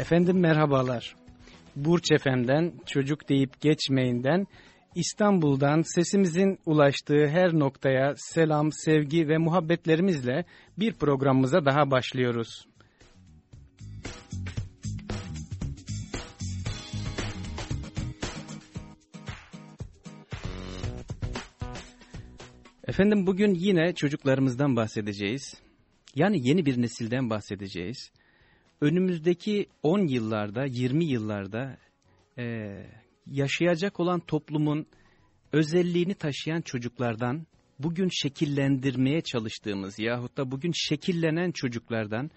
Efendim merhabalar. Burç Efem'den, çocuk deyip geçmeyinden, İstanbul'dan sesimizin ulaştığı her noktaya selam, sevgi ve muhabbetlerimizle bir programımıza daha başlıyoruz. Efendim bugün yine çocuklarımızdan bahsedeceğiz. Yani yeni bir nesilden bahsedeceğiz önümüzdeki 10 yıllarda, 20 yıllarda e, yaşayacak olan toplumun özelliğini taşıyan çocuklardan, bugün şekillendirmeye çalıştığımız yahut da bugün şekillenen çocuklardan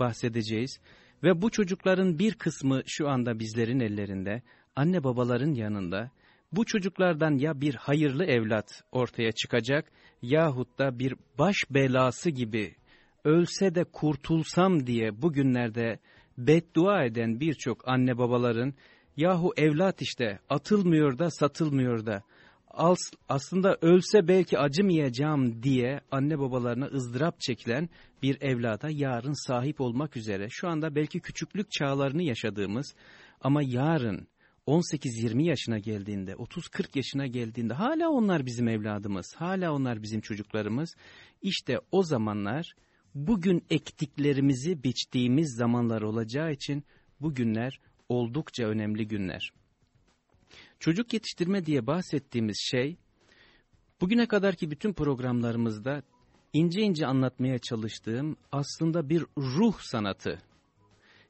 bahsedeceğiz. Ve bu çocukların bir kısmı şu anda bizlerin ellerinde, anne babaların yanında. Bu çocuklardan ya bir hayırlı evlat ortaya çıkacak yahut da bir baş belası gibi ölse de kurtulsam diye bugünlerde beddua eden birçok anne babaların yahu evlat işte atılmıyor da satılmıyor da aslında ölse belki acımayacağım diye anne babalarına ızdırap çekilen bir evlada yarın sahip olmak üzere şu anda belki küçüklük çağlarını yaşadığımız ama yarın 18-20 yaşına geldiğinde, 30-40 yaşına geldiğinde hala onlar bizim evladımız, hala onlar bizim çocuklarımız. İşte o zamanlar bugün ektiklerimizi biçtiğimiz zamanlar olacağı için bu günler oldukça önemli günler. Çocuk yetiştirme diye bahsettiğimiz şey, bugüne kadarki bütün programlarımızda ince ince anlatmaya çalıştığım aslında bir ruh sanatı.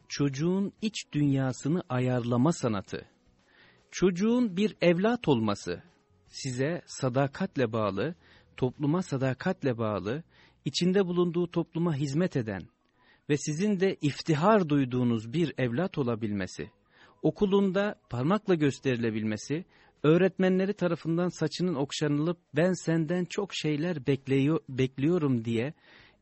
Çocuğun iç dünyasını ayarlama sanatı. Çocuğun bir evlat olması, size sadakatle bağlı, topluma sadakatle bağlı, içinde bulunduğu topluma hizmet eden ve sizin de iftihar duyduğunuz bir evlat olabilmesi, okulunda parmakla gösterilebilmesi, öğretmenleri tarafından saçının okşanılıp ben senden çok şeyler bekliyor, bekliyorum diye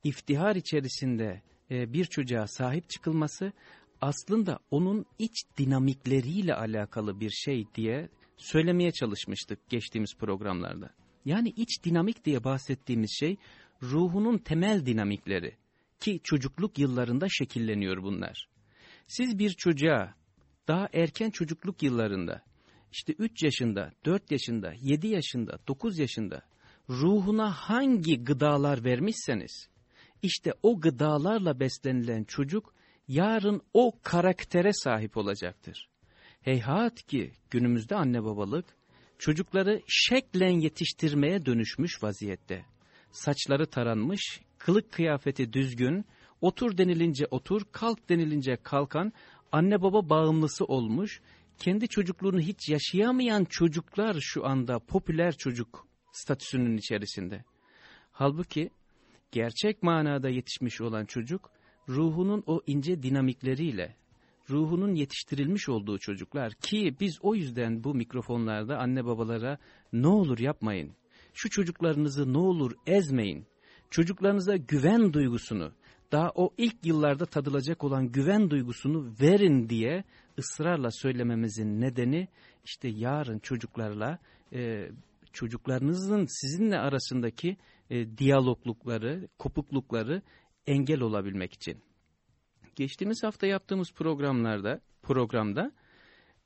iftihar içerisinde e, bir çocuğa sahip çıkılması aslında onun iç dinamikleriyle alakalı bir şey diye söylemeye çalışmıştık geçtiğimiz programlarda. Yani iç dinamik diye bahsettiğimiz şey ruhunun temel dinamikleri ki çocukluk yıllarında şekilleniyor bunlar. Siz bir çocuğa daha erken çocukluk yıllarında işte 3 yaşında, 4 yaşında, 7 yaşında, 9 yaşında ruhuna hangi gıdalar vermişseniz işte o gıdalarla beslenilen çocuk yarın o karaktere sahip olacaktır. Heyhat ki günümüzde anne babalık çocukları şeklen yetiştirmeye dönüşmüş vaziyette saçları taranmış, kılık kıyafeti düzgün, otur denilince otur, kalk denilince kalkan, anne baba bağımlısı olmuş, kendi çocukluğunu hiç yaşayamayan çocuklar şu anda popüler çocuk statüsünün içerisinde. Halbuki gerçek manada yetişmiş olan çocuk, ruhunun o ince dinamikleriyle, ruhunun yetiştirilmiş olduğu çocuklar ki biz o yüzden bu mikrofonlarda anne babalara ne olur yapmayın, şu çocuklarınızı ne olur ezmeyin. Çocuklarınıza güven duygusunu, daha o ilk yıllarda tadılacak olan güven duygusunu verin diye ısrarla söylememizin nedeni işte yarın çocuklarla e, çocuklarınızın sizinle arasındaki e, diyaloglukları, kopuklukları engel olabilmek için. Geçtiğimiz hafta yaptığımız programlarda programda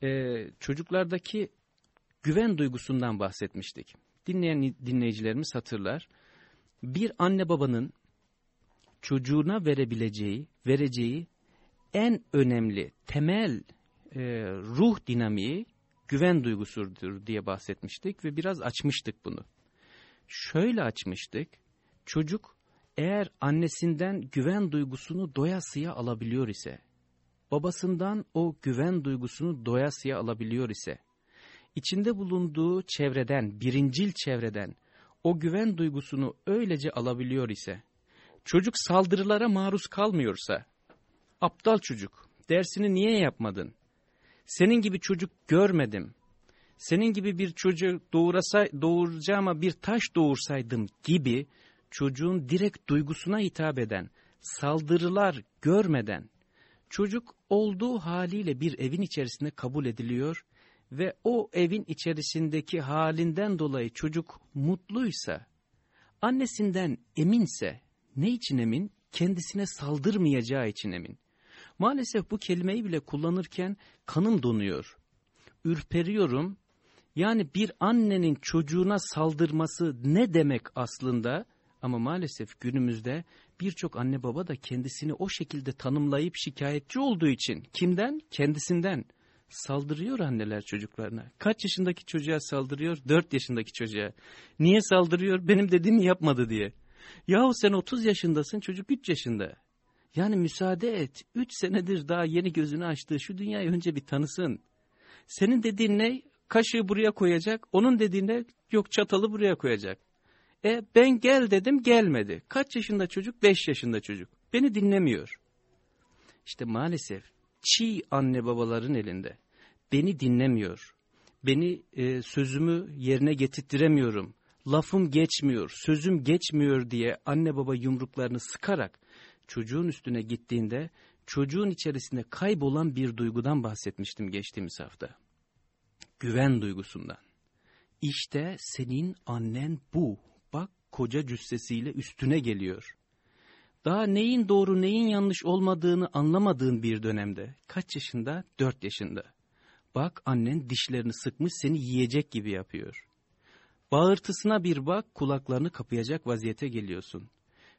e, çocuklardaki güven duygusundan bahsetmiştik dinleyen dinleyicilerimiz hatırlar. Bir anne babanın çocuğuna verebileceği, vereceği en önemli temel e, ruh dinamiği güven duygusudur diye bahsetmiştik ve biraz açmıştık bunu. Şöyle açmıştık, çocuk eğer annesinden güven duygusunu doyasıya alabiliyor ise, babasından o güven duygusunu doyasıya alabiliyor ise, içinde bulunduğu çevreden, birincil çevreden o güven duygusunu öylece alabiliyor ise, çocuk saldırılara maruz kalmıyorsa, aptal çocuk, dersini niye yapmadın? Senin gibi çocuk görmedim. Senin gibi bir çocuğu doğurasa, doğuracağıma bir taş doğursaydım gibi çocuğun direkt duygusuna hitap eden, saldırılar görmeden, çocuk olduğu haliyle bir evin içerisinde kabul ediliyor ve o evin içerisindeki halinden dolayı çocuk mutluysa, annesinden eminse, ne için emin? Kendisine saldırmayacağı için emin. Maalesef bu kelimeyi bile kullanırken kanım donuyor. Ürperiyorum. Yani bir annenin çocuğuna saldırması ne demek aslında? Ama maalesef günümüzde birçok anne baba da kendisini o şekilde tanımlayıp şikayetçi olduğu için kimden? Kendisinden saldırıyor anneler çocuklarına. Kaç yaşındaki çocuğa saldırıyor? Dört yaşındaki çocuğa. Niye saldırıyor? Benim dediğimi yapmadı diye. Yahu sen 30 yaşındasın çocuk 3 yaşında. Yani müsaade et. 3 senedir daha yeni gözünü açtığı şu dünyayı önce bir tanısın. Senin dediğin ne? Kaşığı buraya koyacak. Onun dediğinde yok çatalı buraya koyacak. E ben gel dedim gelmedi. Kaç yaşında çocuk? 5 yaşında çocuk. Beni dinlemiyor. İşte maalesef çiğ anne babaların elinde. Beni dinlemiyor. Beni e, sözümü yerine getirtiremiyorum. Lafım geçmiyor, sözüm geçmiyor diye anne baba yumruklarını sıkarak çocuğun üstüne gittiğinde çocuğun içerisinde kaybolan bir duygudan bahsetmiştim geçtiğimiz hafta. Güven duygusundan. İşte senin annen bu. Bak koca cüssesiyle üstüne geliyor. Daha neyin doğru neyin yanlış olmadığını anlamadığın bir dönemde. Kaç yaşında? Dört yaşında. Bak annen dişlerini sıkmış seni yiyecek gibi yapıyor. Bağırtısına bir bak kulaklarını kapayacak vaziyete geliyorsun.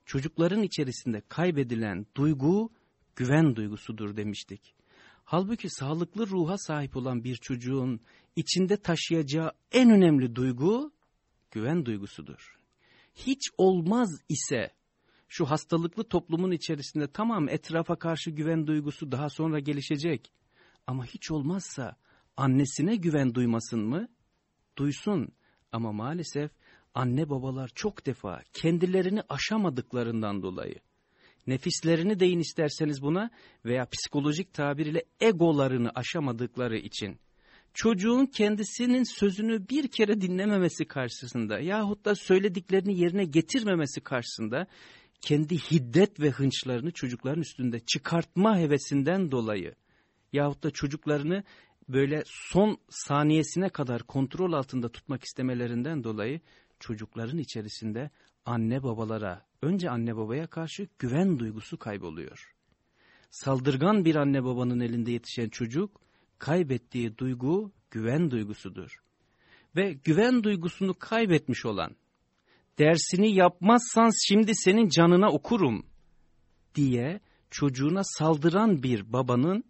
Çocukların içerisinde kaybedilen duygu güven duygusudur demiştik. Halbuki sağlıklı ruha sahip olan bir çocuğun içinde taşıyacağı en önemli duygu güven duygusudur. Hiç olmaz ise şu hastalıklı toplumun içerisinde tamam etrafa karşı güven duygusu daha sonra gelişecek. Ama hiç olmazsa annesine güven duymasın mı? Duysun ama maalesef anne babalar çok defa kendilerini aşamadıklarından dolayı nefislerini deyin isterseniz buna veya psikolojik tabir ile egolarını aşamadıkları için çocuğun kendisinin sözünü bir kere dinlememesi karşısında yahut da söylediklerini yerine getirmemesi karşısında kendi hiddet ve hınçlarını çocukların üstünde çıkartma hevesinden dolayı yahut da çocuklarını böyle son saniyesine kadar kontrol altında tutmak istemelerinden dolayı çocukların içerisinde anne babalara, önce anne babaya karşı güven duygusu kayboluyor. Saldırgan bir anne babanın elinde yetişen çocuk, kaybettiği duygu güven duygusudur. Ve güven duygusunu kaybetmiş olan, dersini yapmazsan şimdi senin canına okurum diye çocuğuna saldıran bir babanın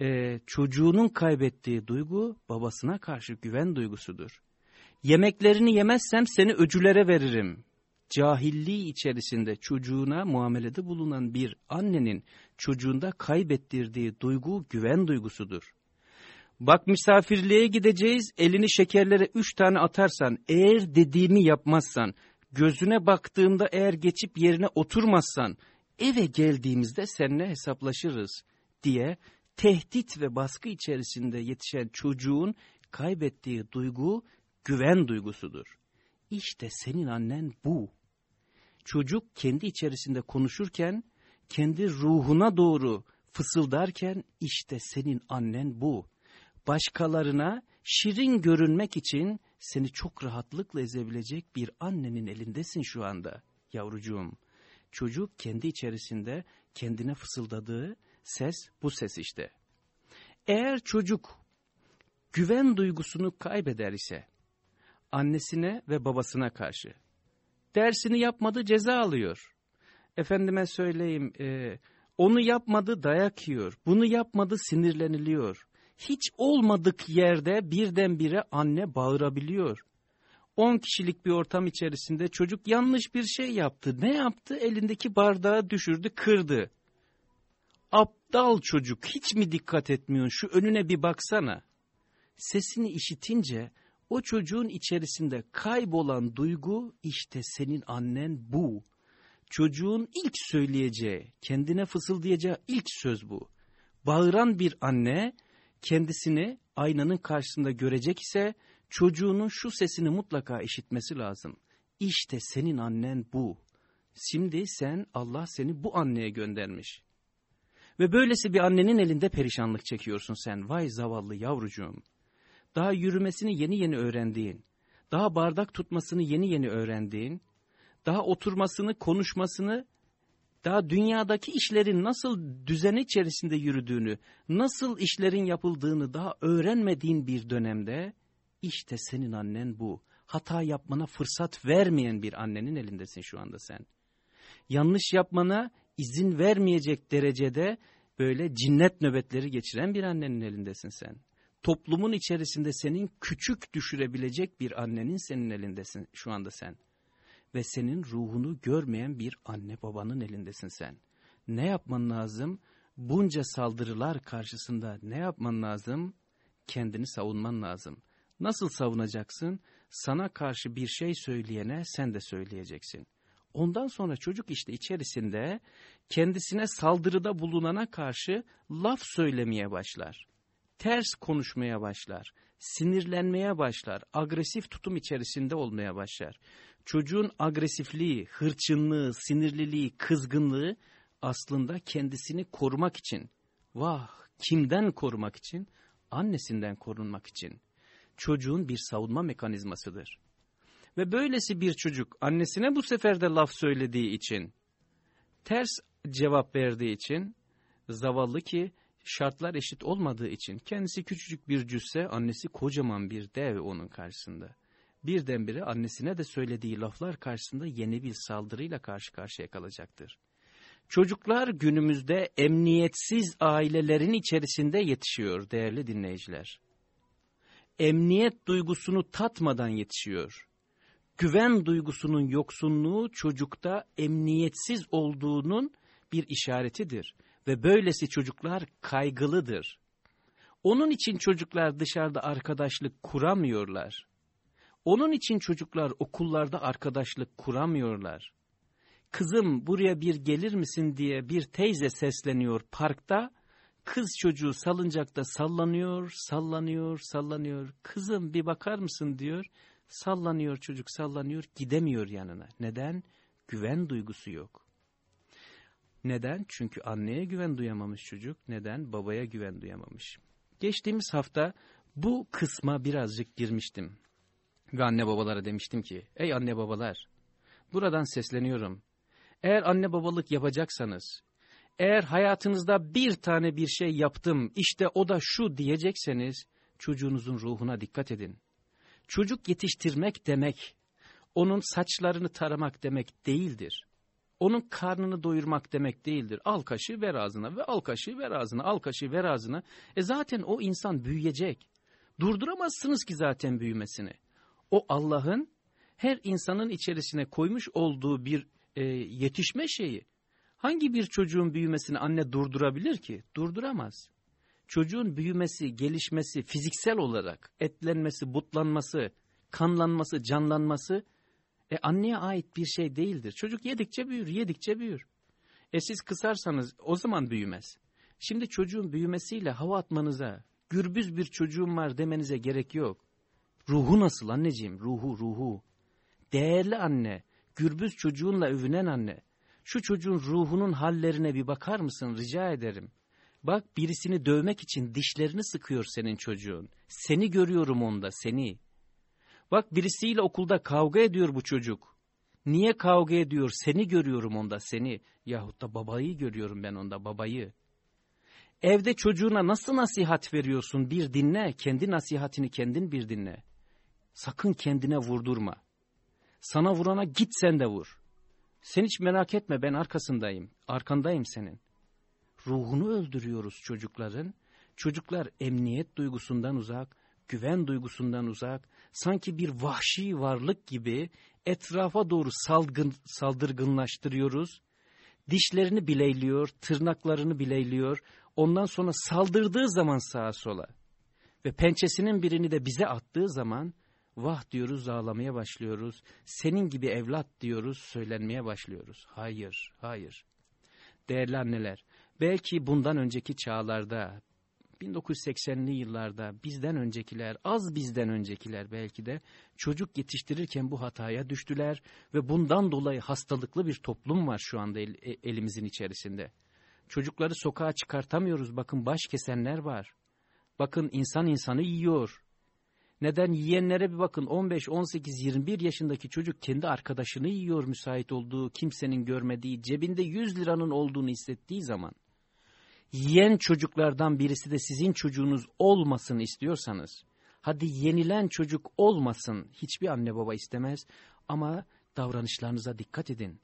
e, çocuğunun kaybettiği duygu babasına karşı güven duygusudur. Yemeklerini yemezsem seni öcülere veririm. Cahilliği içerisinde çocuğuna muamelede bulunan bir annenin çocuğunda kaybettirdiği duygu güven duygusudur. Bak misafirliğe gideceğiz elini şekerlere üç tane atarsan eğer dediğimi yapmazsan gözüne baktığımda eğer geçip yerine oturmazsan eve geldiğimizde seninle hesaplaşırız diye tehdit ve baskı içerisinde yetişen çocuğun kaybettiği duygu güven duygusudur. İşte senin annen bu. Çocuk kendi içerisinde konuşurken, kendi ruhuna doğru fısıldarken işte senin annen bu. Başkalarına şirin görünmek için seni çok rahatlıkla ezebilecek bir annenin elindesin şu anda yavrucuğum. Çocuk kendi içerisinde kendine fısıldadığı ses bu ses işte. Eğer çocuk güven duygusunu kaybeder ise annesine ve babasına karşı dersini yapmadı ceza alıyor. Efendime söyleyeyim e, onu yapmadı dayak yiyor. Bunu yapmadı sinirleniliyor. Hiç olmadık yerde birdenbire anne bağırabiliyor. 10 kişilik bir ortam içerisinde çocuk yanlış bir şey yaptı. Ne yaptı? Elindeki bardağı düşürdü, kırdı. Aptal çocuk hiç mi dikkat etmiyorsun? Şu önüne bir baksana. Sesini işitince o çocuğun içerisinde kaybolan duygu işte senin annen bu. Çocuğun ilk söyleyeceği, kendine fısıldayacağı ilk söz bu. Bağıran bir anne kendisini aynanın karşısında görecek ise çocuğunun şu sesini mutlaka işitmesi lazım. İşte senin annen bu. Şimdi sen Allah seni bu anneye göndermiş. Ve böylesi bir annenin elinde perişanlık çekiyorsun sen. Vay zavallı yavrucuğum. Daha yürümesini yeni yeni öğrendiğin, daha bardak tutmasını yeni yeni öğrendiğin, daha oturmasını, konuşmasını daha dünyadaki işlerin nasıl düzen içerisinde yürüdüğünü, nasıl işlerin yapıldığını daha öğrenmediğin bir dönemde işte senin annen bu. Hata yapmana fırsat vermeyen bir annenin elindesin şu anda sen. Yanlış yapmana izin vermeyecek derecede böyle cinnet nöbetleri geçiren bir annenin elindesin sen. Toplumun içerisinde senin küçük düşürebilecek bir annenin senin elindesin şu anda sen ve senin ruhunu görmeyen bir anne babanın elindesin sen. Ne yapman lazım? Bunca saldırılar karşısında ne yapman lazım? Kendini savunman lazım. Nasıl savunacaksın? Sana karşı bir şey söyleyene sen de söyleyeceksin. Ondan sonra çocuk işte içerisinde kendisine saldırıda bulunana karşı laf söylemeye başlar. Ters konuşmaya başlar. Sinirlenmeye başlar. Agresif tutum içerisinde olmaya başlar çocuğun agresifliği, hırçınlığı, sinirliliği, kızgınlığı aslında kendisini korumak için, vah kimden korumak için? Annesinden korunmak için. Çocuğun bir savunma mekanizmasıdır. Ve böylesi bir çocuk annesine bu sefer de laf söylediği için, ters cevap verdiği için, zavallı ki şartlar eşit olmadığı için, kendisi küçücük bir cüsse, annesi kocaman bir dev onun karşısında birdenbire annesine de söylediği laflar karşısında yeni bir saldırıyla karşı karşıya kalacaktır. Çocuklar günümüzde emniyetsiz ailelerin içerisinde yetişiyor değerli dinleyiciler. Emniyet duygusunu tatmadan yetişiyor. Güven duygusunun yoksunluğu çocukta emniyetsiz olduğunun bir işaretidir ve böylesi çocuklar kaygılıdır. Onun için çocuklar dışarıda arkadaşlık kuramıyorlar. Onun için çocuklar okullarda arkadaşlık kuramıyorlar. Kızım buraya bir gelir misin diye bir teyze sesleniyor parkta. Kız çocuğu salıncakta sallanıyor, sallanıyor, sallanıyor. Kızım bir bakar mısın diyor. Sallanıyor çocuk sallanıyor gidemiyor yanına. Neden? Güven duygusu yok. Neden? Çünkü anneye güven duyamamış çocuk. Neden? Babaya güven duyamamış. Geçtiğimiz hafta bu kısma birazcık girmiştim. Ve anne babalara demiştim ki, ey anne babalar, buradan sesleniyorum. Eğer anne babalık yapacaksanız, eğer hayatınızda bir tane bir şey yaptım, işte o da şu diyecekseniz, çocuğunuzun ruhuna dikkat edin. Çocuk yetiştirmek demek, onun saçlarını taramak demek değildir. Onun karnını doyurmak demek değildir. Al kaşığı ver ağzına ve al kaşığı ver ağzına, al kaşığı ver ağzına. E zaten o insan büyüyecek. Durduramazsınız ki zaten büyümesini o Allah'ın her insanın içerisine koymuş olduğu bir e, yetişme şeyi. Hangi bir çocuğun büyümesini anne durdurabilir ki? Durduramaz. Çocuğun büyümesi, gelişmesi, fiziksel olarak etlenmesi, butlanması, kanlanması, canlanması e, anneye ait bir şey değildir. Çocuk yedikçe büyür, yedikçe büyür. E siz kısarsanız o zaman büyümez. Şimdi çocuğun büyümesiyle hava atmanıza, gürbüz bir çocuğum var demenize gerek yok. Ruhu nasıl anneciğim? Ruhu, ruhu. Değerli anne, gürbüz çocuğunla övünen anne. Şu çocuğun ruhunun hallerine bir bakar mısın rica ederim. Bak birisini dövmek için dişlerini sıkıyor senin çocuğun. Seni görüyorum onda, seni. Bak birisiyle okulda kavga ediyor bu çocuk. Niye kavga ediyor? Seni görüyorum onda, seni. Yahut da babayı görüyorum ben onda, babayı. Evde çocuğuna nasıl nasihat veriyorsun? Bir dinle, kendi nasihatini kendin bir dinle. Sakın kendine vurdurma. Sana vurana git sen de vur. Sen hiç merak etme ben arkasındayım. Arkandayım senin. Ruhunu öldürüyoruz çocukların. Çocuklar emniyet duygusundan uzak, güven duygusundan uzak, sanki bir vahşi varlık gibi etrafa doğru salgın, saldırgınlaştırıyoruz. Dişlerini bileyliyor, tırnaklarını bileyliyor. Ondan sonra saldırdığı zaman sağa sola ve pençesinin birini de bize attığı zaman Vah diyoruz ağlamaya başlıyoruz. Senin gibi evlat diyoruz söylenmeye başlıyoruz. Hayır, hayır. Değerli anneler, belki bundan önceki çağlarda, 1980'li yıllarda bizden öncekiler, az bizden öncekiler belki de çocuk yetiştirirken bu hataya düştüler ve bundan dolayı hastalıklı bir toplum var şu anda el, e, elimizin içerisinde. Çocukları sokağa çıkartamıyoruz. Bakın baş kesenler var. Bakın insan insanı yiyor Neden yiyenlere bir bakın 15, 18, 21 yaşındaki çocuk kendi arkadaşını yiyor müsait olduğu, kimsenin görmediği, cebinde 100 liranın olduğunu hissettiği zaman. Yiyen çocuklardan birisi de sizin çocuğunuz olmasın istiyorsanız, hadi yenilen çocuk olmasın hiçbir anne baba istemez ama davranışlarınıza dikkat edin.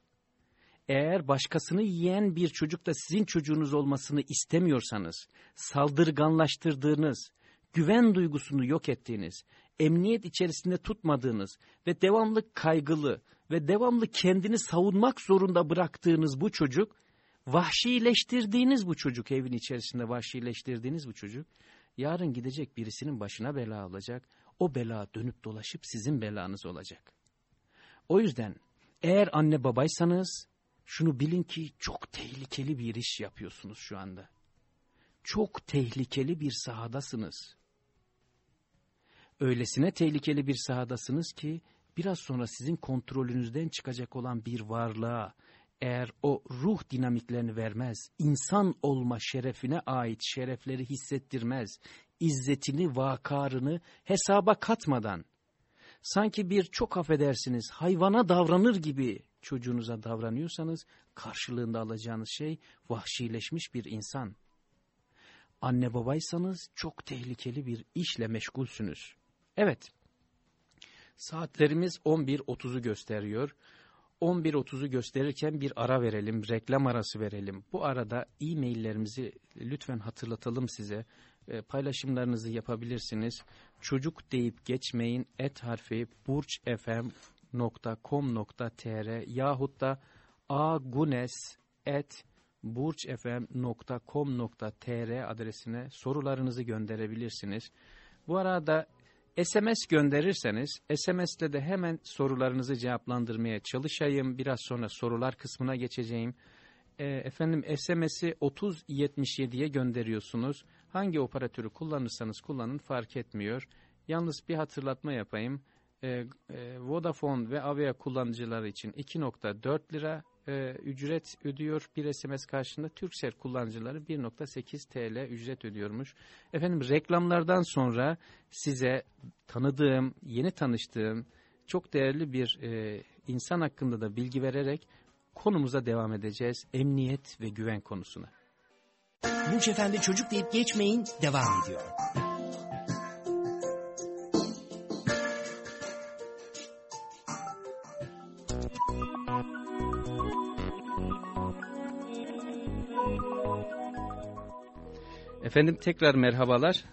Eğer başkasını yiyen bir çocuk da sizin çocuğunuz olmasını istemiyorsanız, saldırganlaştırdığınız, güven duygusunu yok ettiğiniz, emniyet içerisinde tutmadığınız ve devamlı kaygılı ve devamlı kendini savunmak zorunda bıraktığınız bu çocuk, vahşileştirdiğiniz bu çocuk, evin içerisinde vahşileştirdiğiniz bu çocuk, yarın gidecek birisinin başına bela olacak, o bela dönüp dolaşıp sizin belanız olacak. O yüzden eğer anne babaysanız, şunu bilin ki çok tehlikeli bir iş yapıyorsunuz şu anda. Çok tehlikeli bir sahadasınız. Öylesine tehlikeli bir sahadasınız ki biraz sonra sizin kontrolünüzden çıkacak olan bir varlığa eğer o ruh dinamiklerini vermez, insan olma şerefine ait şerefleri hissettirmez, izzetini, vakarını hesaba katmadan, sanki bir çok affedersiniz hayvana davranır gibi çocuğunuza davranıyorsanız karşılığında alacağınız şey vahşileşmiş bir insan. Anne babaysanız çok tehlikeli bir işle meşgulsünüz. Evet, saatlerimiz 11.30'u gösteriyor. 11.30'u gösterirken bir ara verelim, reklam arası verelim. Bu arada e-maillerimizi lütfen hatırlatalım size. E, paylaşımlarınızı yapabilirsiniz. Çocuk deyip geçmeyin et harfi burçfm.com.tr yahut da agunes.burçfm.com.tr adresine sorularınızı gönderebilirsiniz. Bu arada SMS gönderirseniz SMS'te de hemen sorularınızı cevaplandırmaya çalışayım. Biraz sonra sorular kısmına geçeceğim. E, efendim SMS'i 3077'ye gönderiyorsunuz. Hangi operatörü kullanırsanız kullanın fark etmiyor. Yalnız bir hatırlatma yapayım. E, e, Vodafone ve Avia kullanıcıları için 2.4 lira e, ücret ödüyor bir SMS karşında. Turkcell kullanıcıları 1.8 TL ücret ödüyormuş. Efendim reklamlardan sonra size tanıdığım, yeni tanıştığım çok değerli bir e, insan hakkında da bilgi vererek konumuza devam edeceğiz. Emniyet ve güven konusuna. Burç Efendi çocuk deyip geçmeyin devam ediyor. Efendim tekrar merhabalar.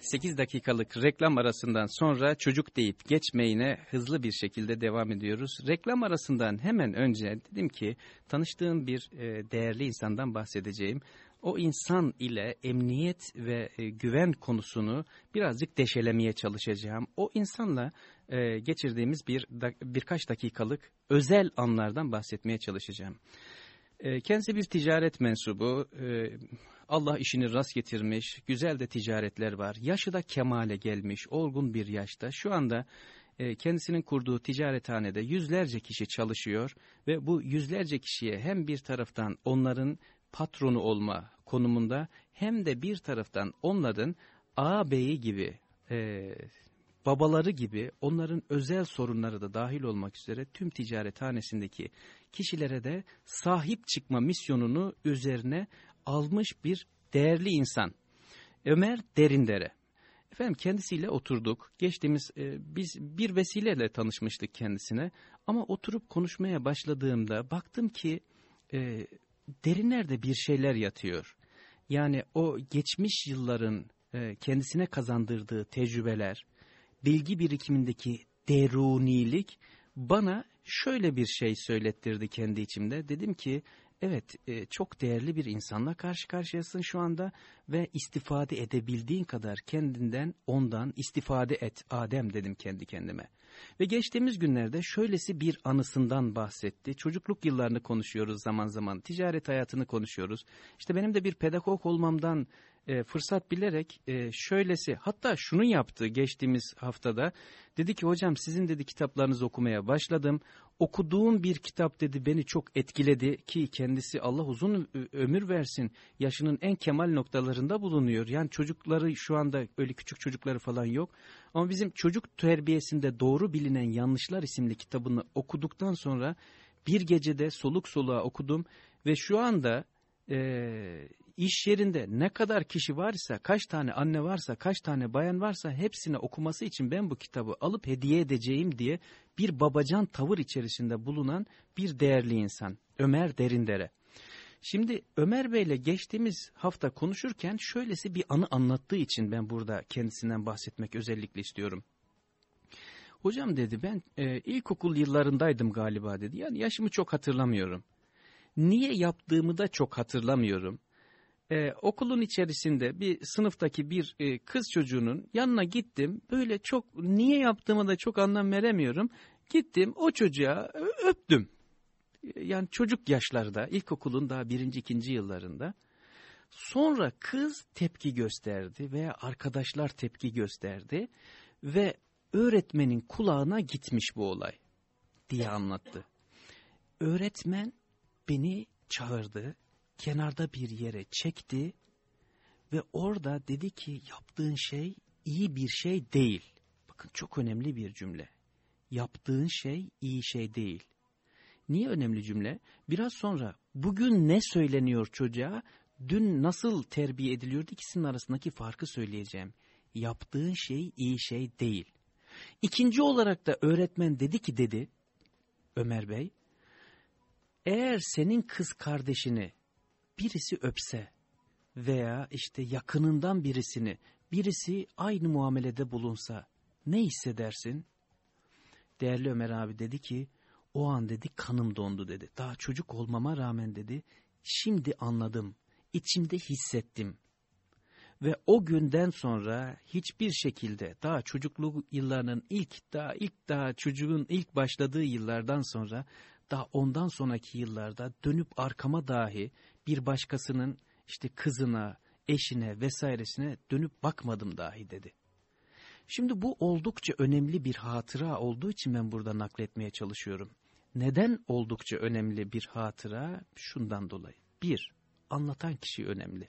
8 dakikalık reklam arasından sonra çocuk deyip geçmeyine hızlı bir şekilde devam ediyoruz. Reklam arasından hemen önce dedim ki tanıştığım bir e, değerli insandan bahsedeceğim. O insan ile emniyet ve e, güven konusunu birazcık deşelemeye çalışacağım. O insanla e, geçirdiğimiz bir birkaç dakikalık özel anlardan bahsetmeye çalışacağım. Kendisi bir ticaret mensubu, Allah işini rast getirmiş, güzel de ticaretler var. Yaşı da kemale gelmiş, olgun bir yaşta. Şu anda e, kendisinin kurduğu ticarethanede yüzlerce kişi çalışıyor ve bu yüzlerce kişiye hem bir taraftan onların patronu olma konumunda hem de bir taraftan onların ağabeyi gibi, e, babaları gibi onların özel sorunları da dahil olmak üzere tüm ticarethanesindeki kişilere de sahip çıkma misyonunu üzerine almış bir değerli insan. Ömer Derindere. Efendim kendisiyle oturduk. Geçtiğimiz e, biz bir vesileyle tanışmıştık kendisine. Ama oturup konuşmaya başladığımda baktım ki e, derinlerde bir şeyler yatıyor. Yani o geçmiş yılların e, kendisine kazandırdığı tecrübeler, bilgi birikimindeki derunilik bana şöyle bir şey söylettirdi kendi içimde. Dedim ki evet e, çok değerli bir insanla karşı karşıyasın şu anda ve istifade edebildiğin kadar kendinden ondan istifade et Adem dedim kendi kendime. Ve geçtiğimiz günlerde şöylesi bir anısından bahsetti. Çocukluk yıllarını konuşuyoruz zaman zaman, ticaret hayatını konuşuyoruz. İşte benim de bir pedagog olmamdan e, fırsat bilerek e, şöylesi hatta şunu yaptı geçtiğimiz haftada. Dedi ki hocam sizin dedi kitaplarınızı okumaya başladım. Okuduğum bir kitap dedi beni çok etkiledi ki kendisi Allah uzun ömür versin yaşının en kemal noktalarında bulunuyor. Yani çocukları şu anda öyle küçük çocukları falan yok. Ama bizim çocuk terbiyesinde doğru bilinen yanlışlar isimli kitabını okuduktan sonra bir gecede soluk soluğa okudum ve şu anda e, iş yerinde ne kadar kişi varsa, kaç tane anne varsa, kaç tane bayan varsa hepsine okuması için ben bu kitabı alıp hediye edeceğim diye bir babacan tavır içerisinde bulunan bir değerli insan Ömer Derindere. Şimdi Ömer Bey'le geçtiğimiz hafta konuşurken şöylesi bir anı anlattığı için ben burada kendisinden bahsetmek özellikle istiyorum. Hocam dedi ben e, ilkokul yıllarındaydım galiba dedi. Yani yaşımı çok hatırlamıyorum. Niye yaptığımı da çok hatırlamıyorum. Ee, okulun içerisinde bir sınıftaki bir e, kız çocuğunun yanına gittim. Böyle çok niye yaptığımı da çok anlam veremiyorum. Gittim o çocuğa öptüm. Yani çocuk yaşlarda ilkokulun daha birinci ikinci yıllarında. Sonra kız tepki gösterdi veya arkadaşlar tepki gösterdi ve öğretmenin kulağına gitmiş bu olay diye anlattı. Öğretmen beni çağırdı, kenarda bir yere çekti ve orada dedi ki yaptığın şey iyi bir şey değil. Bakın çok önemli bir cümle. Yaptığın şey iyi şey değil. Niye önemli cümle? Biraz sonra bugün ne söyleniyor çocuğa, dün nasıl terbiye ediliyordu ikisinin arasındaki farkı söyleyeceğim. Yaptığın şey iyi şey değil. İkinci olarak da öğretmen dedi ki dedi, Ömer Bey, eğer senin kız kardeşini birisi öpse veya işte yakınından birisini birisi aynı muamelede bulunsa ne hissedersin? Değerli Ömer abi dedi ki o an dedi kanım dondu dedi. Daha çocuk olmama rağmen dedi şimdi anladım. içimde hissettim. Ve o günden sonra hiçbir şekilde daha çocukluk yıllarının ilk daha ilk daha çocuğun ilk başladığı yıllardan sonra daha ondan sonraki yıllarda dönüp arkama dahi bir başkasının işte kızına, eşine vesairesine dönüp bakmadım dahi dedi. Şimdi bu oldukça önemli bir hatıra olduğu için ben burada nakletmeye çalışıyorum. Neden oldukça önemli bir hatıra? Şundan dolayı. Bir, anlatan kişi önemli.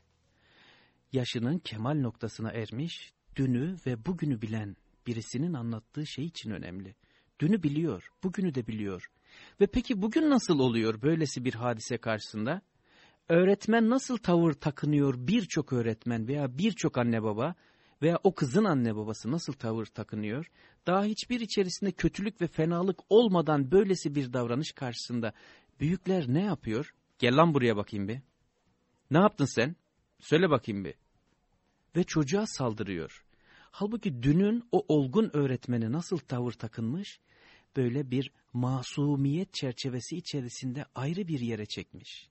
Yaşının kemal noktasına ermiş, dünü ve bugünü bilen birisinin anlattığı şey için önemli. Dünü biliyor, bugünü de biliyor. Ve peki bugün nasıl oluyor böylesi bir hadise karşısında? Öğretmen nasıl tavır takınıyor birçok öğretmen veya birçok anne baba veya o kızın anne babası nasıl tavır takınıyor? Daha hiçbir içerisinde kötülük ve fenalık olmadan böylesi bir davranış karşısında büyükler ne yapıyor? Gel lan buraya bakayım bir. Ne yaptın sen? Söyle bakayım bir. Ve çocuğa saldırıyor. Halbuki dünün o olgun öğretmeni nasıl tavır takınmış? böyle bir masumiyet çerçevesi içerisinde ayrı bir yere çekmiş.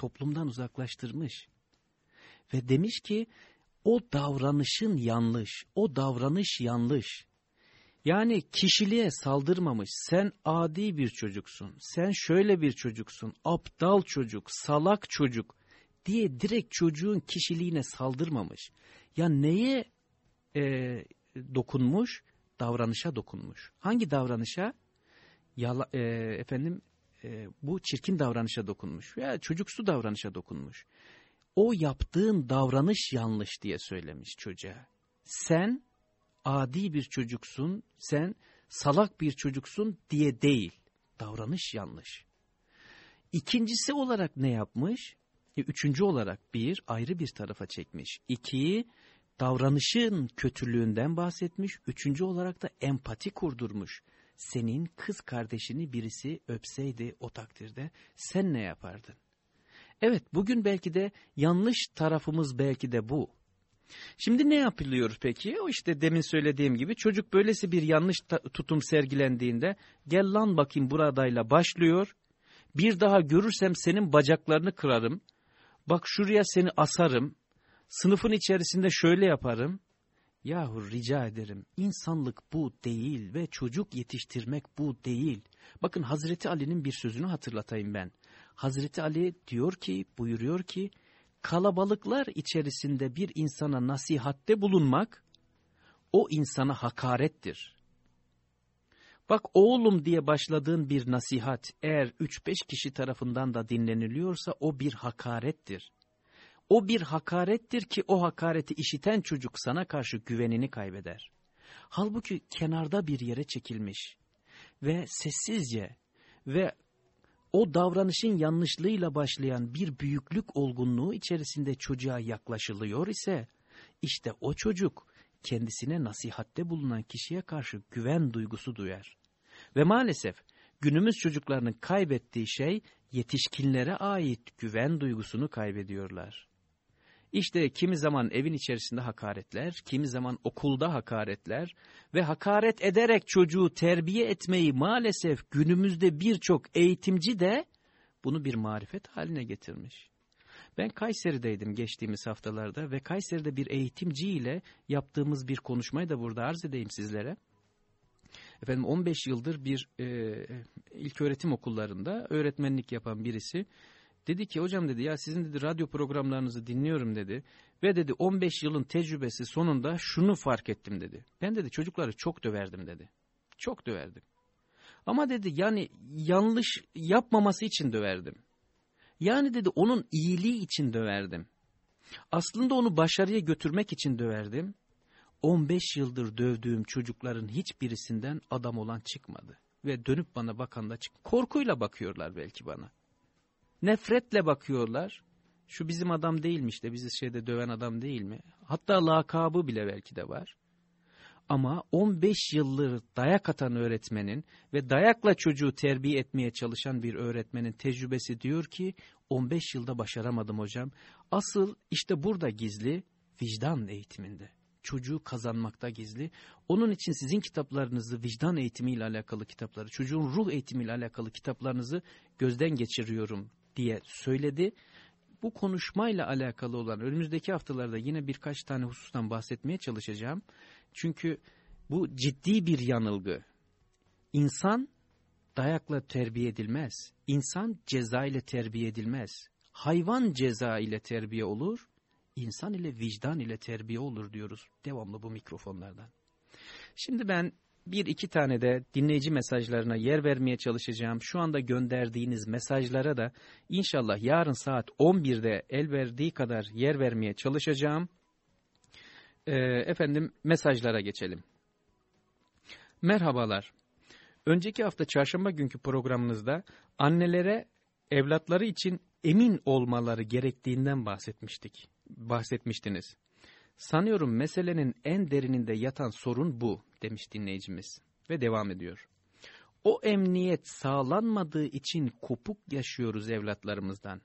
Toplumdan uzaklaştırmış. Ve demiş ki o davranışın yanlış, o davranış yanlış. Yani kişiliğe saldırmamış, sen adi bir çocuksun, sen şöyle bir çocuksun, aptal çocuk, salak çocuk diye direkt çocuğun kişiliğine saldırmamış. Ya neye e, dokunmuş? davranışa dokunmuş. Hangi davranışa? Yala, e, efendim e, bu çirkin davranışa dokunmuş veya çocuksu davranışa dokunmuş. O yaptığın davranış yanlış diye söylemiş çocuğa. Sen adi bir çocuksun, sen salak bir çocuksun diye değil. Davranış yanlış. İkincisi olarak ne yapmış? E, üçüncü olarak bir, ayrı bir tarafa çekmiş. İki, davranışın kötülüğünden bahsetmiş. Üçüncü olarak da empati kurdurmuş. Senin kız kardeşini birisi öpseydi o takdirde sen ne yapardın? Evet bugün belki de yanlış tarafımız belki de bu. Şimdi ne yapılıyor peki? O işte demin söylediğim gibi çocuk böylesi bir yanlış tutum sergilendiğinde gel lan bakayım buradayla başlıyor. Bir daha görürsem senin bacaklarını kırarım. Bak şuraya seni asarım Sınıfın içerisinde şöyle yaparım. Yahu rica ederim insanlık bu değil ve çocuk yetiştirmek bu değil. Bakın Hazreti Ali'nin bir sözünü hatırlatayım ben. Hazreti Ali diyor ki buyuruyor ki kalabalıklar içerisinde bir insana nasihatte bulunmak, o insana hakarettir. Bak oğlum diye başladığın bir nasihat eğer 3-5 kişi tarafından da dinleniliyorsa o bir hakarettir. O bir hakarettir ki o hakareti işiten çocuk sana karşı güvenini kaybeder. Halbuki kenarda bir yere çekilmiş ve sessizce ve o davranışın yanlışlığıyla başlayan bir büyüklük olgunluğu içerisinde çocuğa yaklaşılıyor ise işte o çocuk kendisine nasihatte bulunan kişiye karşı güven duygusu duyar. Ve maalesef günümüz çocuklarının kaybettiği şey yetişkinlere ait güven duygusunu kaybediyorlar. İşte kimi zaman evin içerisinde hakaretler, kimi zaman okulda hakaretler ve hakaret ederek çocuğu terbiye etmeyi maalesef günümüzde birçok eğitimci de bunu bir marifet haline getirmiş. Ben Kayseri'deydim geçtiğimiz haftalarda ve Kayseri'de bir eğitimci ile yaptığımız bir konuşmayı da burada arz edeyim sizlere. Efendim 15 yıldır bir e, ilk öğretim okullarında öğretmenlik yapan birisi Dedi ki hocam dedi ya sizin dedi radyo programlarınızı dinliyorum dedi. Ve dedi 15 yılın tecrübesi sonunda şunu fark ettim dedi. Ben dedi çocukları çok döverdim dedi. Çok döverdim. Ama dedi yani yanlış yapmaması için döverdim. Yani dedi onun iyiliği için döverdim. Aslında onu başarıya götürmek için döverdim. 15 yıldır dövdüğüm çocukların hiçbirisinden adam olan çıkmadı. Ve dönüp bana bakan da. Korkuyla bakıyorlar belki bana. Nefretle bakıyorlar. Şu bizim adam değilmiş de bizi şeyde döven adam değil mi? Hatta lakabı bile belki de var. Ama 15 yıldır dayak atan öğretmenin ve dayakla çocuğu terbiye etmeye çalışan bir öğretmenin tecrübesi diyor ki 15 yılda başaramadım hocam. Asıl işte burada gizli vicdan eğitiminde. Çocuğu kazanmakta gizli. Onun için sizin kitaplarınızı, vicdan eğitimiyle alakalı kitapları, çocuğun ruh eğitimiyle alakalı kitaplarınızı gözden geçiriyorum diye söyledi. Bu konuşmayla alakalı olan önümüzdeki haftalarda yine birkaç tane husustan bahsetmeye çalışacağım. Çünkü bu ciddi bir yanılgı. İnsan dayakla terbiye edilmez. İnsan ceza ile terbiye edilmez. Hayvan ceza ile terbiye olur. İnsan ile vicdan ile terbiye olur diyoruz devamlı bu mikrofonlardan. Şimdi ben bir iki tane de dinleyici mesajlarına yer vermeye çalışacağım. Şu anda gönderdiğiniz mesajlara da inşallah yarın saat 11'de el verdiği kadar yer vermeye çalışacağım. Ee, efendim mesajlara geçelim. Merhabalar. Önceki hafta çarşamba günkü programınızda annelere evlatları için emin olmaları gerektiğinden bahsetmiştik. Bahsetmiştiniz. Sanıyorum meselenin en derininde yatan sorun bu demiş dinleyicimiz ve devam ediyor. O emniyet sağlanmadığı için kopuk yaşıyoruz evlatlarımızdan.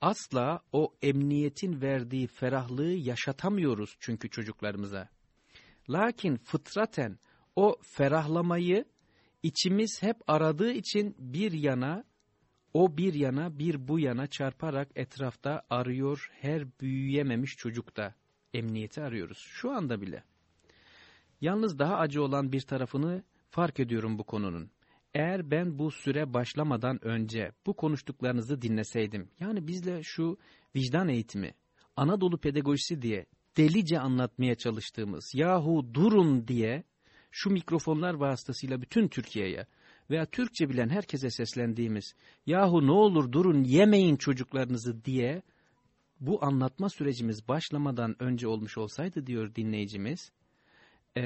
Asla o emniyetin verdiği ferahlığı yaşatamıyoruz çünkü çocuklarımıza. Lakin fıtraten o ferahlamayı içimiz hep aradığı için bir yana, o bir yana bir bu yana çarparak etrafta arıyor her büyüyememiş çocukta emniyeti arıyoruz. Şu anda bile. Yalnız daha acı olan bir tarafını fark ediyorum bu konunun. Eğer ben bu süre başlamadan önce bu konuştuklarınızı dinleseydim, yani bizle şu vicdan eğitimi, Anadolu pedagojisi diye delice anlatmaya çalıştığımız, yahu durun diye şu mikrofonlar vasıtasıyla bütün Türkiye'ye veya Türkçe bilen herkese seslendiğimiz, yahu ne olur durun yemeyin çocuklarınızı diye bu anlatma sürecimiz başlamadan önce olmuş olsaydı diyor dinleyicimiz e,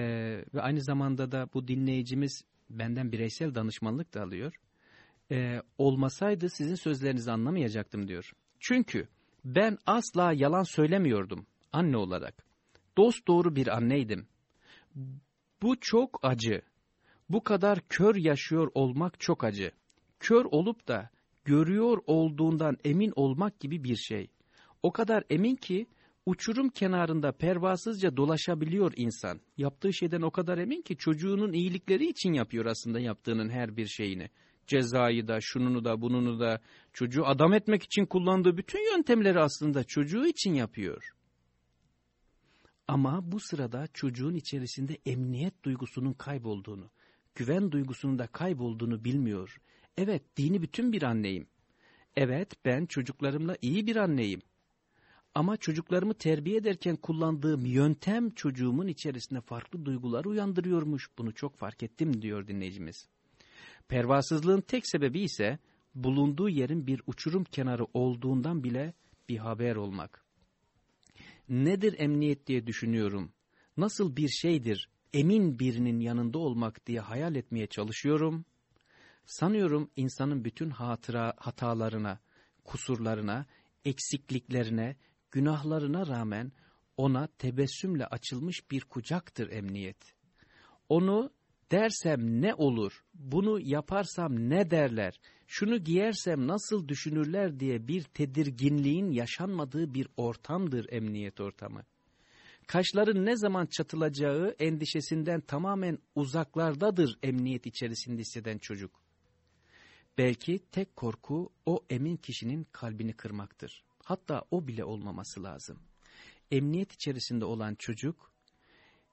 ve aynı zamanda da bu dinleyicimiz benden bireysel danışmanlık da alıyor. E, olmasaydı sizin sözlerinizi anlamayacaktım diyor. Çünkü ben asla yalan söylemiyordum anne olarak. Dost doğru bir anneydim. Bu çok acı. Bu kadar kör yaşıyor olmak çok acı. Kör olup da görüyor olduğundan emin olmak gibi bir şey. O kadar emin ki uçurum kenarında pervasızca dolaşabiliyor insan. Yaptığı şeyden o kadar emin ki çocuğunun iyilikleri için yapıyor aslında yaptığının her bir şeyini. Cezayı da, şununu da, bununu da, çocuğu adam etmek için kullandığı bütün yöntemleri aslında çocuğu için yapıyor. Ama bu sırada çocuğun içerisinde emniyet duygusunun kaybolduğunu, güven duygusunun da kaybolduğunu bilmiyor. Evet, dini bütün bir anneyim. Evet, ben çocuklarımla iyi bir anneyim. Ama çocuklarımı terbiye ederken kullandığım yöntem çocuğumun içerisinde farklı duygular uyandırıyormuş. Bunu çok fark ettim diyor dinleyicimiz. Pervasızlığın tek sebebi ise bulunduğu yerin bir uçurum kenarı olduğundan bile bir haber olmak. Nedir emniyet diye düşünüyorum. Nasıl bir şeydir emin birinin yanında olmak diye hayal etmeye çalışıyorum. Sanıyorum insanın bütün hatıra hatalarına, kusurlarına, eksikliklerine, günahlarına rağmen ona tebessümle açılmış bir kucaktır emniyet. Onu dersem ne olur, bunu yaparsam ne derler, şunu giyersem nasıl düşünürler diye bir tedirginliğin yaşanmadığı bir ortamdır emniyet ortamı. Kaşların ne zaman çatılacağı endişesinden tamamen uzaklardadır emniyet içerisinde hisseden çocuk. Belki tek korku o emin kişinin kalbini kırmaktır. Hatta o bile olmaması lazım. Emniyet içerisinde olan çocuk,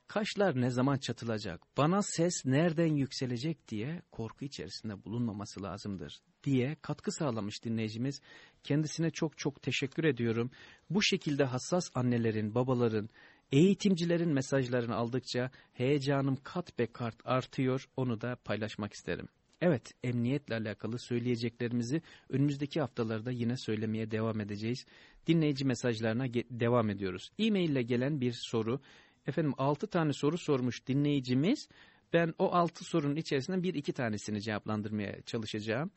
kaşlar ne zaman çatılacak, bana ses nereden yükselecek diye korku içerisinde bulunmaması lazımdır diye katkı sağlamış dinleyicimiz. Kendisine çok çok teşekkür ediyorum. Bu şekilde hassas annelerin, babaların, eğitimcilerin mesajlarını aldıkça heyecanım kat be kart artıyor. Onu da paylaşmak isterim. Evet, emniyetle alakalı söyleyeceklerimizi önümüzdeki haftalarda yine söylemeye devam edeceğiz. Dinleyici mesajlarına devam ediyoruz. E-mail ile gelen bir soru. Efendim 6 tane soru sormuş dinleyicimiz. Ben o 6 sorunun içerisinden bir iki tanesini cevaplandırmaya çalışacağım.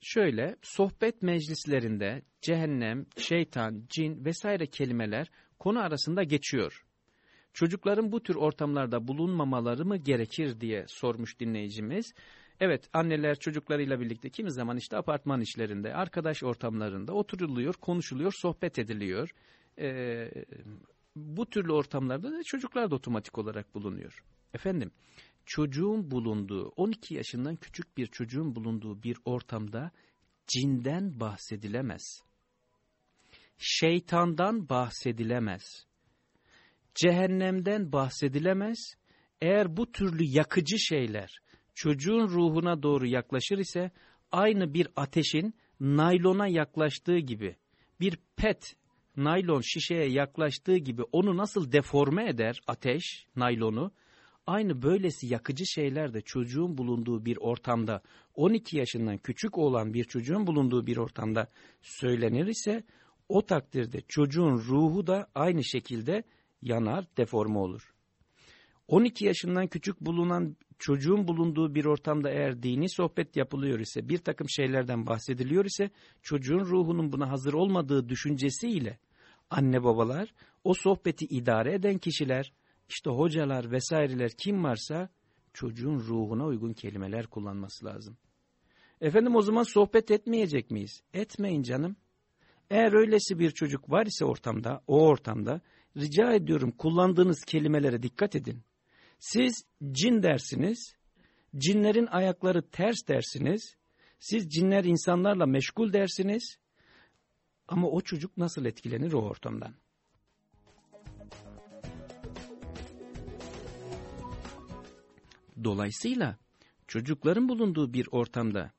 Şöyle, sohbet meclislerinde cehennem, şeytan, cin vesaire kelimeler konu arasında geçiyor. Çocukların bu tür ortamlarda bulunmamaları mı gerekir diye sormuş dinleyicimiz. Evet anneler çocuklarıyla birlikte kimi zaman işte apartman işlerinde, arkadaş ortamlarında oturuluyor, konuşuluyor, sohbet ediliyor. Ee, bu türlü ortamlarda da çocuklar da otomatik olarak bulunuyor. Efendim çocuğun bulunduğu 12 yaşından küçük bir çocuğun bulunduğu bir ortamda cinden bahsedilemez. Şeytandan bahsedilemez. Cehennemden bahsedilemez. Eğer bu türlü yakıcı şeyler çocuğun ruhuna doğru yaklaşır ise aynı bir ateşin naylona yaklaştığı gibi bir pet naylon şişeye yaklaştığı gibi onu nasıl deforme eder ateş naylonu aynı böylesi yakıcı şeyler de çocuğun bulunduğu bir ortamda 12 yaşından küçük olan bir çocuğun bulunduğu bir ortamda söylenir ise o takdirde çocuğun ruhu da aynı şekilde yanar deforme olur. 12 yaşından küçük bulunan çocuğun bulunduğu bir ortamda eğer dini sohbet yapılıyor ise, bir takım şeylerden bahsediliyor ise, çocuğun ruhunun buna hazır olmadığı düşüncesiyle anne babalar, o sohbeti idare eden kişiler, işte hocalar vesaireler kim varsa çocuğun ruhuna uygun kelimeler kullanması lazım. Efendim o zaman sohbet etmeyecek miyiz? Etmeyin canım. Eğer öylesi bir çocuk var ise ortamda, o ortamda rica ediyorum kullandığınız kelimelere dikkat edin. Siz cin dersiniz, cinlerin ayakları ters dersiniz, siz cinler insanlarla meşgul dersiniz ama o çocuk nasıl etkilenir o ortamdan? Dolayısıyla çocukların bulunduğu bir ortamda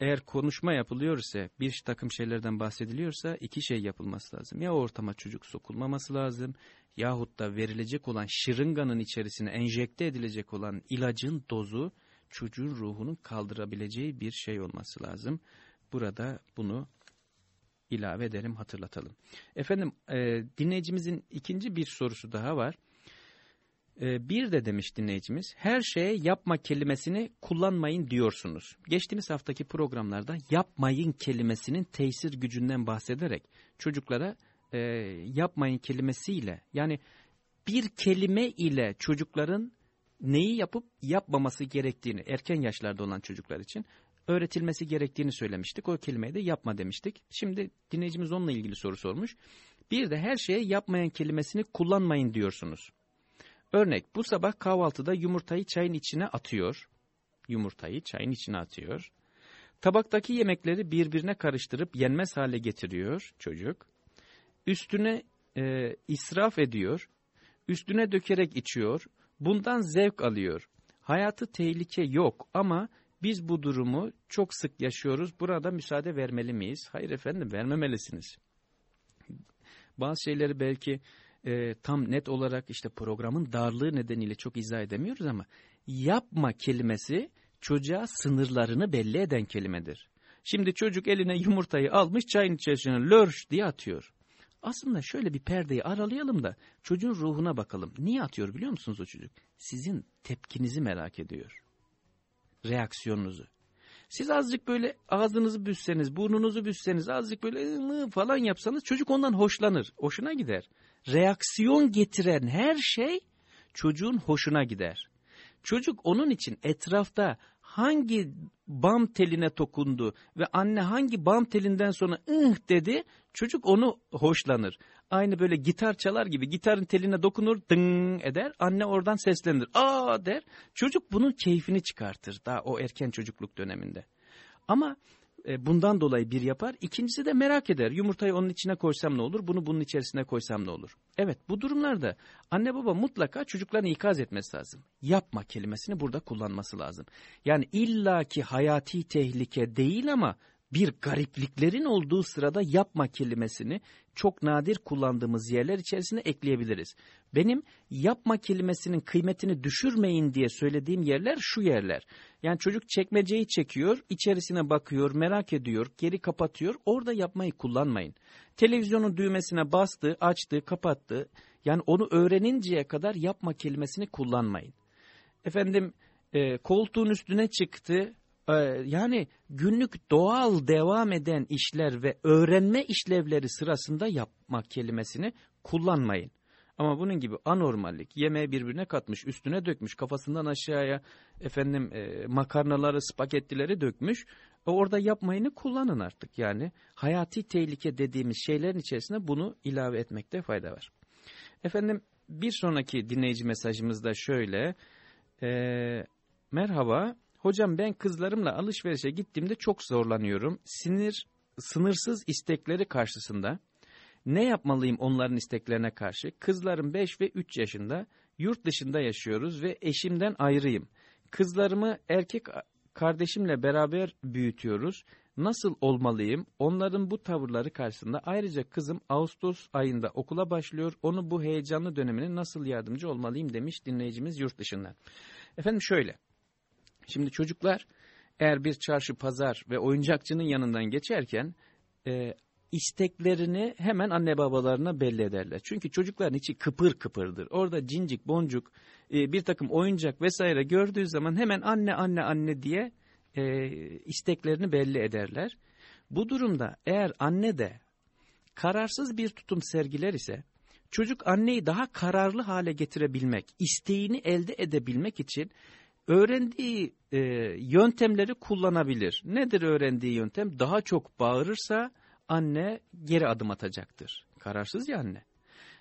eğer konuşma yapılıyor ise bir takım şeylerden bahsediliyorsa iki şey yapılması lazım. Ya ortama çocuk sokulmaması lazım yahut da verilecek olan şırınganın içerisine enjekte edilecek olan ilacın dozu çocuğun ruhunun kaldırabileceği bir şey olması lazım. Burada bunu ilave edelim hatırlatalım. Efendim e, dinleyicimizin ikinci bir sorusu daha var. E, bir de demiş dinleyicimiz her şeye yapma kelimesini kullanmayın diyorsunuz. Geçtiğimiz haftaki programlarda yapmayın kelimesinin tesir gücünden bahsederek çocuklara e, yapmayın kelimesiyle yani bir kelime ile çocukların neyi yapıp yapmaması gerektiğini erken yaşlarda olan çocuklar için öğretilmesi gerektiğini söylemiştik. O kelimeyi de yapma demiştik. Şimdi dinleyicimiz onunla ilgili soru sormuş. Bir de her şeye yapmayan kelimesini kullanmayın diyorsunuz. Örnek bu sabah kahvaltıda yumurtayı çayın içine atıyor. Yumurtayı çayın içine atıyor. Tabaktaki yemekleri birbirine karıştırıp yenmez hale getiriyor çocuk. Üstüne e, israf ediyor. Üstüne dökerek içiyor. Bundan zevk alıyor. Hayatı tehlike yok ama biz bu durumu çok sık yaşıyoruz. Burada müsaade vermeli miyiz? Hayır efendim vermemelisiniz. Bazı şeyleri belki e, tam net olarak işte programın darlığı nedeniyle çok izah edemiyoruz ama yapma kelimesi çocuğa sınırlarını belli eden kelimedir. Şimdi çocuk eline yumurtayı almış çayın içerisine lörş diye atıyor. Aslında şöyle bir perdeyi aralayalım da çocuğun ruhuna bakalım. Niye atıyor biliyor musunuz o çocuk? Sizin tepkinizi merak ediyor. Reaksiyonunuzu. Siz azıcık böyle ağzınızı büzseniz, burnunuzu büzseniz, azıcık böyle ıı falan yapsanız çocuk ondan hoşlanır, hoşuna gider. Reaksiyon getiren her şey çocuğun hoşuna gider. Çocuk onun için etrafta hangi bam teline tokundu ve anne hangi bam telinden sonra ıh dedi çocuk onu hoşlanır. Aynı böyle gitar çalar gibi gitarın teline dokunur dıng eder anne oradan seslenir aa der çocuk bunun keyfini çıkartır daha o erken çocukluk döneminde. Ama e, bundan dolayı bir yapar. İkincisi de merak eder. Yumurtayı onun içine koysam ne olur? Bunu bunun içerisine koysam ne olur? Evet bu durumlarda anne baba mutlaka çocuklarını ikaz etmesi lazım. Yapma kelimesini burada kullanması lazım. Yani illaki hayati tehlike değil ama bir garipliklerin olduğu sırada yapma kelimesini çok nadir kullandığımız yerler içerisine ekleyebiliriz. Benim yapma kelimesinin kıymetini düşürmeyin diye söylediğim yerler şu yerler. Yani çocuk çekmeceyi çekiyor, içerisine bakıyor, merak ediyor, geri kapatıyor. Orada yapmayı kullanmayın. Televizyonun düğmesine bastı, açtı, kapattı. Yani onu öğreninceye kadar yapma kelimesini kullanmayın. Efendim e, koltuğun üstüne çıktı, yani günlük doğal devam eden işler ve öğrenme işlevleri sırasında yapmak kelimesini kullanmayın. Ama bunun gibi anormallik, yemeği birbirine katmış, üstüne dökmüş, kafasından aşağıya efendim e, makarnaları, spagettileri dökmüş. E, orada yapmayını kullanın artık yani. Hayati tehlike dediğimiz şeylerin içerisine bunu ilave etmekte fayda var. Efendim bir sonraki dinleyici mesajımız da şöyle. E, merhaba, Hocam ben kızlarımla alışverişe gittiğimde çok zorlanıyorum. Sinir, sınırsız istekleri karşısında ne yapmalıyım onların isteklerine karşı? Kızlarım 5 ve 3 yaşında, yurt dışında yaşıyoruz ve eşimden ayrıyım. Kızlarımı erkek kardeşimle beraber büyütüyoruz. Nasıl olmalıyım? Onların bu tavırları karşısında ayrıca kızım Ağustos ayında okula başlıyor. Onu bu heyecanlı dönemine nasıl yardımcı olmalıyım demiş dinleyicimiz yurt dışından. Efendim şöyle. Şimdi çocuklar eğer bir çarşı, pazar ve oyuncakçının yanından geçerken e, isteklerini hemen anne babalarına belli ederler. Çünkü çocukların içi kıpır kıpırdır. Orada cincik, boncuk, e, bir takım oyuncak vesaire gördüğü zaman hemen anne, anne, anne diye e, isteklerini belli ederler. Bu durumda eğer anne de kararsız bir tutum sergiler ise çocuk anneyi daha kararlı hale getirebilmek, isteğini elde edebilmek için öğrendiği e, yöntemleri kullanabilir. Nedir öğrendiği yöntem? Daha çok bağırırsa anne geri adım atacaktır. Kararsız ya anne.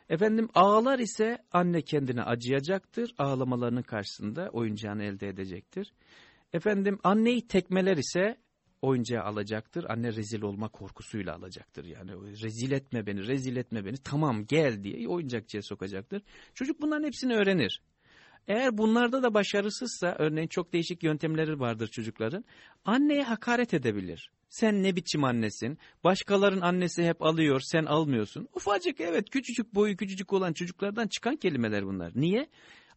Efendim ağlar ise anne kendine acıyacaktır. Ağlamalarının karşısında oyuncağını elde edecektir. Efendim anneyi tekmeler ise oyuncağı alacaktır. Anne rezil olma korkusuyla alacaktır. Yani rezil etme beni, rezil etme beni. Tamam gel diye oyuncakçıya sokacaktır. Çocuk bunların hepsini öğrenir. Eğer bunlarda da başarısızsa, örneğin çok değişik yöntemleri vardır çocukların, anneye hakaret edebilir. Sen ne biçim annesin? Başkaların annesi hep alıyor, sen almıyorsun. Ufacık evet küçücük boyu küçücük olan çocuklardan çıkan kelimeler bunlar. Niye?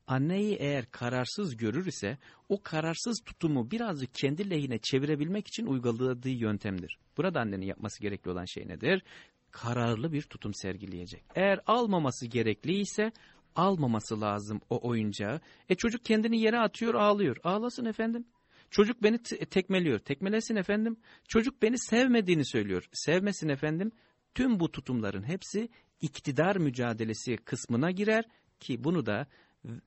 Anneyi eğer kararsız görür ise o kararsız tutumu birazcık kendi lehine çevirebilmek için uyguladığı yöntemdir. Burada annenin yapması gerekli olan şey nedir? Kararlı bir tutum sergileyecek. Eğer almaması gerekli ise almaması lazım o oyuncağı. E çocuk kendini yere atıyor ağlıyor. Ağlasın efendim. Çocuk beni tekmeliyor. Tekmelesin efendim. Çocuk beni sevmediğini söylüyor. Sevmesin efendim. Tüm bu tutumların hepsi iktidar mücadelesi kısmına girer ki bunu da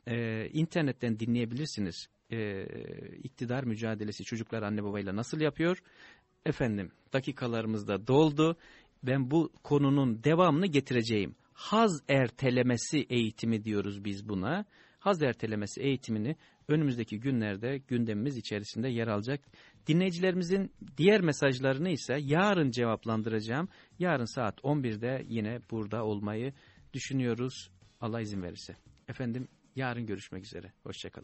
e, internetten dinleyebilirsiniz. E, iktidar mücadelesi çocuklar anne babayla nasıl yapıyor? Efendim dakikalarımız da doldu. Ben bu konunun devamını getireceğim haz ertelemesi eğitimi diyoruz biz buna. Haz ertelemesi eğitimini önümüzdeki günlerde gündemimiz içerisinde yer alacak. Dinleyicilerimizin diğer mesajlarını ise yarın cevaplandıracağım. Yarın saat 11'de yine burada olmayı düşünüyoruz. Allah izin verirse. Efendim yarın görüşmek üzere. Hoşçakalın.